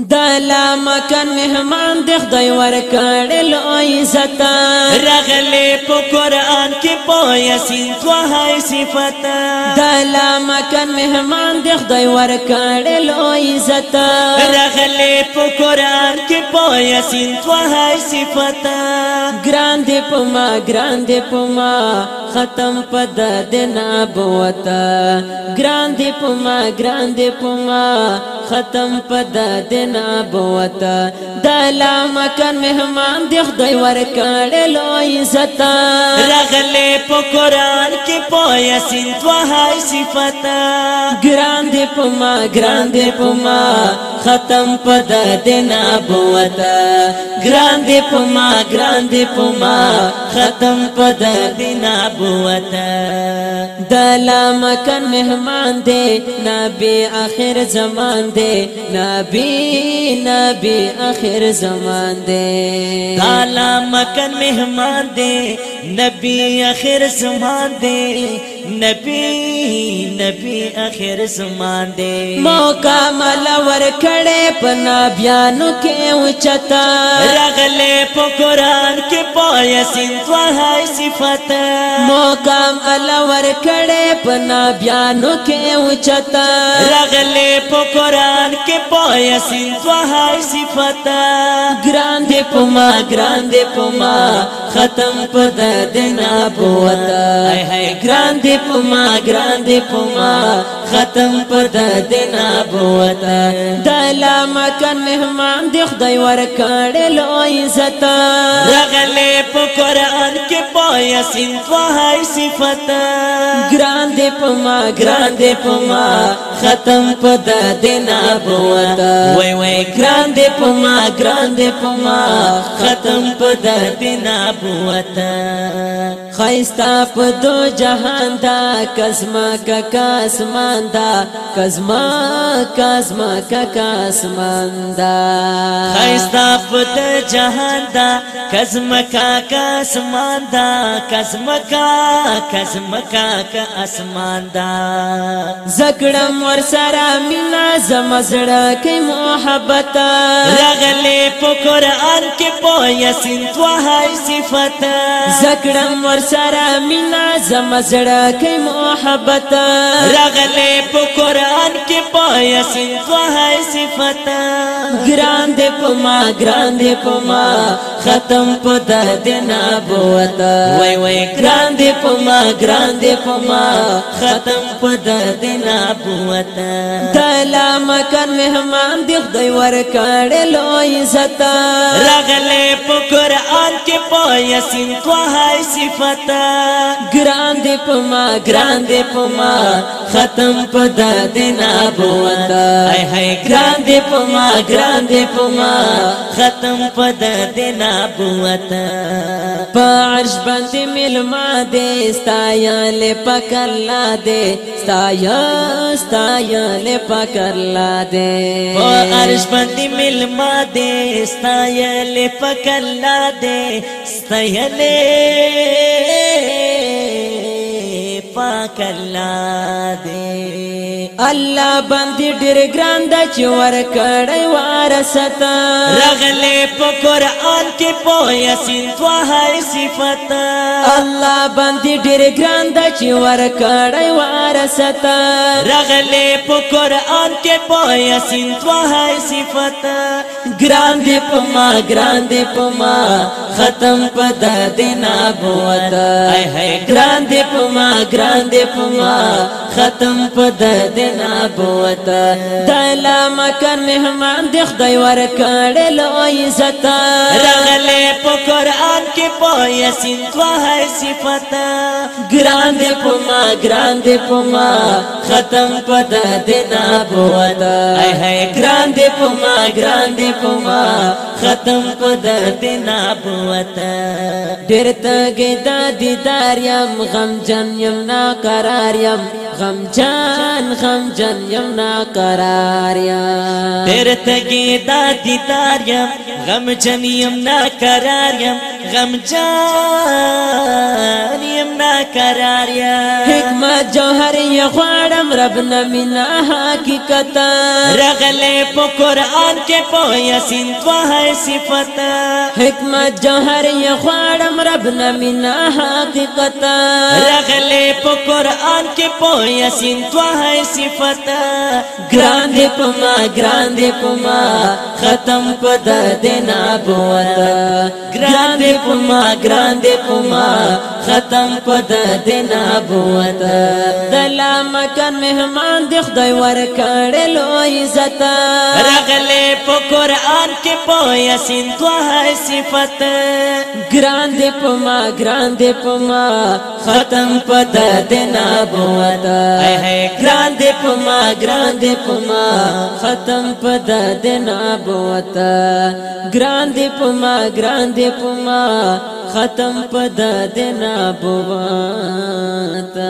د لا مکن مهمان د خدای ورکړل او عزت رغله په قران کې په یاسین توه صفات د لا مکن مهمان د خدای ورکړل او عزت رغله په قران کې په یاسین توه صفات ګراند په ما ګراند په ما ختم پد د نبوت ګران دی پما ګران دی پما ختم پد د نبوت د لامکن مهمان دی خدای ورکړ لو عزت رغله په قران کې پویا سنت وهای صفات ګران دی پما ګران دی پما ختم پد د نبوت ګران دی پما ګران دی پما ختم پد دین ابوت دلا مکن مهمان دے نبی اخر زمان دے نبی نبی اخر زمان دے دلا مکن مهمان دے نبی اخر زمان دے نبی نبی اخر زمان دے موقع مل ور کڑے پنا بیانو کې اوچتا رغلې په قران کې پوهه وهای صفت مقام الله ور کړه پنا بیانو کې اوچتا رغله په قران کې پوهه سین وهای صفت ګران دې پما ګران دې پما ختم پد دین ابوت اے ہے گران دی پما گران دی پما ختم پد دین ابوت دلا مکن مهمان دی خدای ور کړه لو عزت رغله په قران کې پویا سین وهای صفات گران دی پما گران دی پما ختم پد دینا بوت وای وای ګران دې پما ګران دې پما ختم پد دینا بوت خیستا په دو جهان دا کزما کا کاسمان دا کزما کازما کا کاسمان دا خیستا په دو جهان دا کزما کا کاسمان دا کزما کا کزما کا کاسمان دا زګړم ور سره مینا زما زړه کې محبت راغلې په قران کې په یاسین توهای صفات زکړم ور سره مینا زما زړه کې محبت راغلې په قران کې په یاسین توهای صفات ګران دې په ما ګران دې په ما ختم په درد نه بوتا وای وای ګران دې په ما ګران دې په ما ختم په درد نه بوتا عزت دلا مکان مهمان دی خدای ور کړه لو عزت رغله په قران کې په یسین کو هاي صفات ګران دی په ما ګران دی په ما ختم پدا دی نبوت هاي هاي ګران دی په ما ګران دی په ما ختم پدا دی نبوت په عرش باندې مل ما دې استایا له پکلا دې استایا ستایل پکر لا دے او عرش باندې ملما دے ستایل پکر لا دے ستایل پاک الله دے الله باندې ډېر ګران د چور کړي وارثت رغله په قران کې په یاسین توه صفات الله باندې ډېر ګران د چور کړي ستا رغلی پا قرآن کے پا یسین توہائی صفتا گران دی پا ما گران دی پا ما ختم پا دا دینا بوتا گران دی پا ما گران دی پا ما ختم پد دین ابوت دل مکر مهمان د خدای ور کړل عزت رغله په قران کې پوهه سینت هر صفات ګران دې پما ګران دې پما ختم پد دین ابوت اے ہے ګران دې پما ګران دې پما ختم پد دین ابوت ډېر تګ دادی دار يم غم جن يم نا قرار يم غمجان غمجان یم ناقرار یم تیر تگی دا دیدار یم غمجان یم ناقرار یم غمجان یم ناقرار یم حکمت جوهر یخوار कलम रब न मिला हकीकत रगले पो कुरान के पोया सिंत है सिफत हिकमत जहर ये ख्वाड़म रब न मिला हकीकत रगले पो कुरान के पोया सिंत है सिफत ग्रांध पुमा ग्रांध पुमा खत्म पद देना बोत ग्रांध पुमा ग्रांध पुमा खत्म पद देना बोत दला मकन مهمان دی خدای ورکړې لوی عزت رغلې په قران کې په یاسین دوه صفات ګران دی په ما ګران دی په ما ختم پد د نبوت اے ګران دی په ما ګران دی په ما ختم پد د نبوت ګران دی په ما ګران دی په ما ختم پد د نبوت